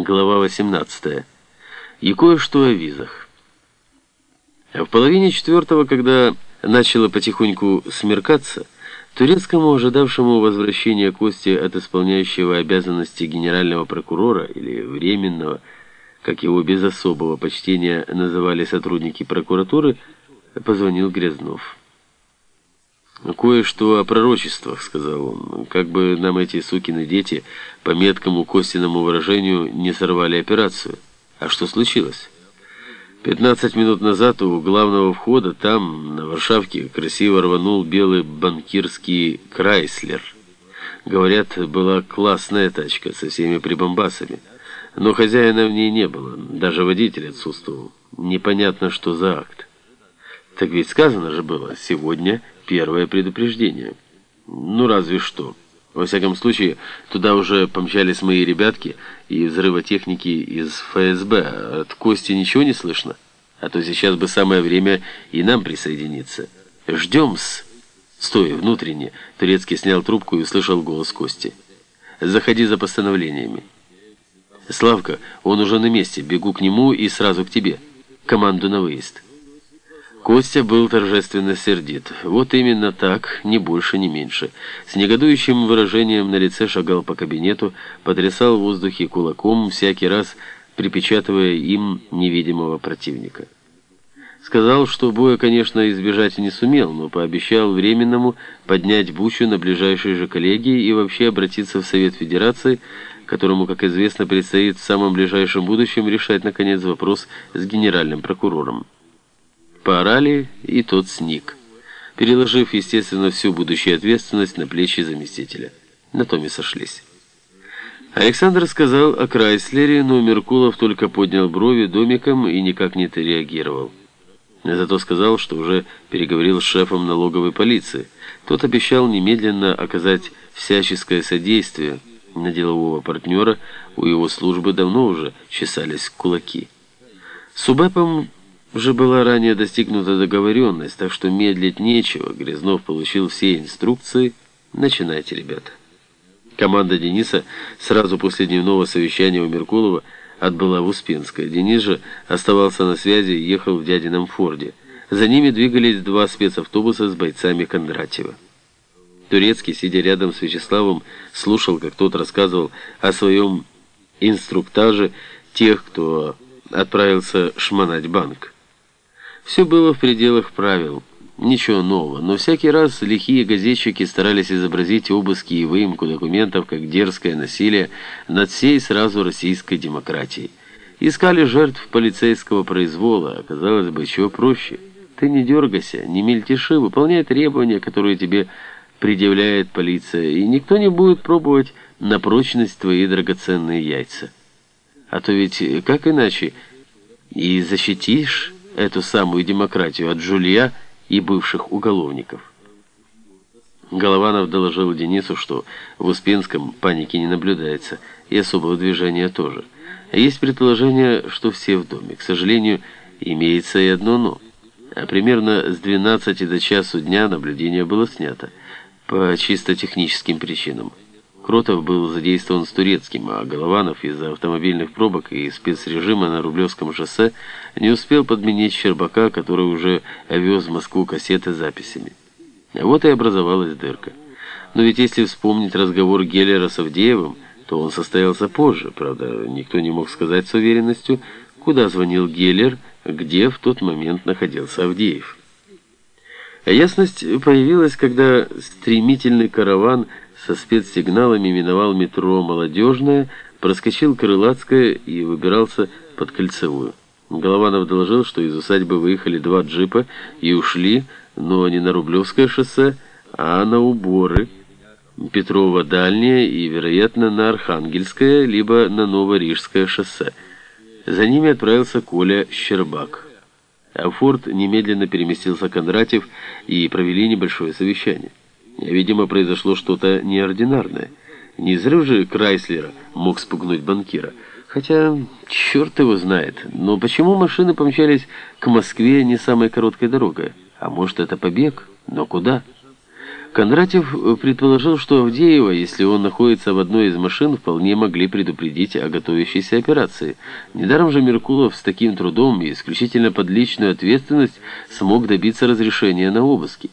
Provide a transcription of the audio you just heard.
Глава 18. И кое-что о визах. В половине четвертого, когда начало потихоньку смеркаться, турецкому, ожидавшему возвращения Кости от исполняющего обязанности генерального прокурора или временного, как его без особого почтения называли сотрудники прокуратуры, позвонил Грязнов. «Кое-что о пророчествах», — сказал он. «Как бы нам эти сукины дети, по меткому Костиному выражению, не сорвали операцию. А что случилось?» Пятнадцать минут назад у главного входа там, на Варшавке, красиво рванул белый банкирский Крайслер. Говорят, была классная тачка со всеми прибамбасами. Но хозяина в ней не было, даже водитель отсутствовал. Непонятно, что за акт. Так ведь сказано же было, сегодня первое предупреждение. Ну, разве что. Во всяком случае, туда уже помчались мои ребятки и взрывотехники из ФСБ. От Кости ничего не слышно? А то сейчас бы самое время и нам присоединиться. Ждем-с. Стой, внутренне. Турецкий снял трубку и услышал голос Кости. Заходи за постановлениями. Славка, он уже на месте. Бегу к нему и сразу к тебе. Команду на выезд. Костя был торжественно сердит. Вот именно так, ни больше, ни меньше. С негодующим выражением на лице шагал по кабинету, потрясал в воздухе кулаком, всякий раз припечатывая им невидимого противника. Сказал, что боя, конечно, избежать не сумел, но пообещал временному поднять бучу на ближайшей же коллегии и вообще обратиться в Совет Федерации, которому, как известно, предстоит в самом ближайшем будущем решать, наконец, вопрос с генеральным прокурором. Поорали, и тот сник, переложив, естественно, всю будущую ответственность на плечи заместителя. На том и сошлись. Александр сказал о Крайслере, но Меркулов только поднял брови домиком и никак не реагировал. Зато сказал, что уже переговорил с шефом налоговой полиции. Тот обещал немедленно оказать всяческое содействие на делового партнера, у его службы давно уже чесались кулаки. С УБЭПом уже была ранее достигнута договоренность, так что медлить нечего. Грязнов получил все инструкции. Начинайте, ребята. Команда Дениса сразу после дневного совещания у Меркулова отбыла в Успенское. Денис же оставался на связи и ехал в дядином Форде. За ними двигались два спецавтобуса с бойцами Кондратьева. Турецкий, сидя рядом с Вячеславом, слушал, как тот рассказывал о своем инструктаже тех, кто отправился шмонать банк. Все было в пределах правил, ничего нового, но всякий раз лихие газетчики старались изобразить обыски и выемку документов как дерзкое насилие над всей сразу российской демократией. Искали жертв полицейского произвола, оказалось бы, чего проще. Ты не дергайся, не мельтеши, выполняй требования, которые тебе предъявляет полиция, и никто не будет пробовать на прочность твои драгоценные яйца. А то ведь как иначе и защитишь эту самую демократию от жулья и бывших уголовников. Голованов доложил Денису, что в Успенском паники не наблюдается, и особого движения тоже. Есть предположение, что все в доме. К сожалению, имеется и одно «но». А примерно с 12 до часу дня наблюдение было снято по чисто техническим причинам. Кротов был задействован с турецким, а Голованов из-за автомобильных пробок и спецрежима на Рублевском шоссе не успел подменить Щербака, который уже вез в Москву кассеты с записями. Вот и образовалась дырка. Но ведь если вспомнить разговор Геллера с Авдеевым, то он состоялся позже. Правда, никто не мог сказать с уверенностью, куда звонил Геллер, где в тот момент находился Авдеев. Ясность появилась, когда стремительный караван со спецсигналами миновал метро «Молодежное», проскочил Крылатское и выбирался под Кольцевую. Голованов доложил, что из усадьбы выехали два джипа и ушли, но не на Рублевское шоссе, а на Уборы, Петрова дальнее и, вероятно, на Архангельское, либо на Новорижское шоссе. За ними отправился Коля Щербак. А Форд немедленно переместился Кондратьев и провели небольшое совещание. Видимо, произошло что-то неординарное. Не взрыв же Крайслера мог спугнуть банкира. Хотя, черт его знает. Но почему машины помчались к Москве не самой короткой дорогой? А может, это побег? Но куда? Кондратьев предположил, что Авдеева, если он находится в одной из машин, вполне могли предупредить о готовящейся операции. Недаром же Меркулов с таким трудом и исключительно под личную ответственность смог добиться разрешения на обыски.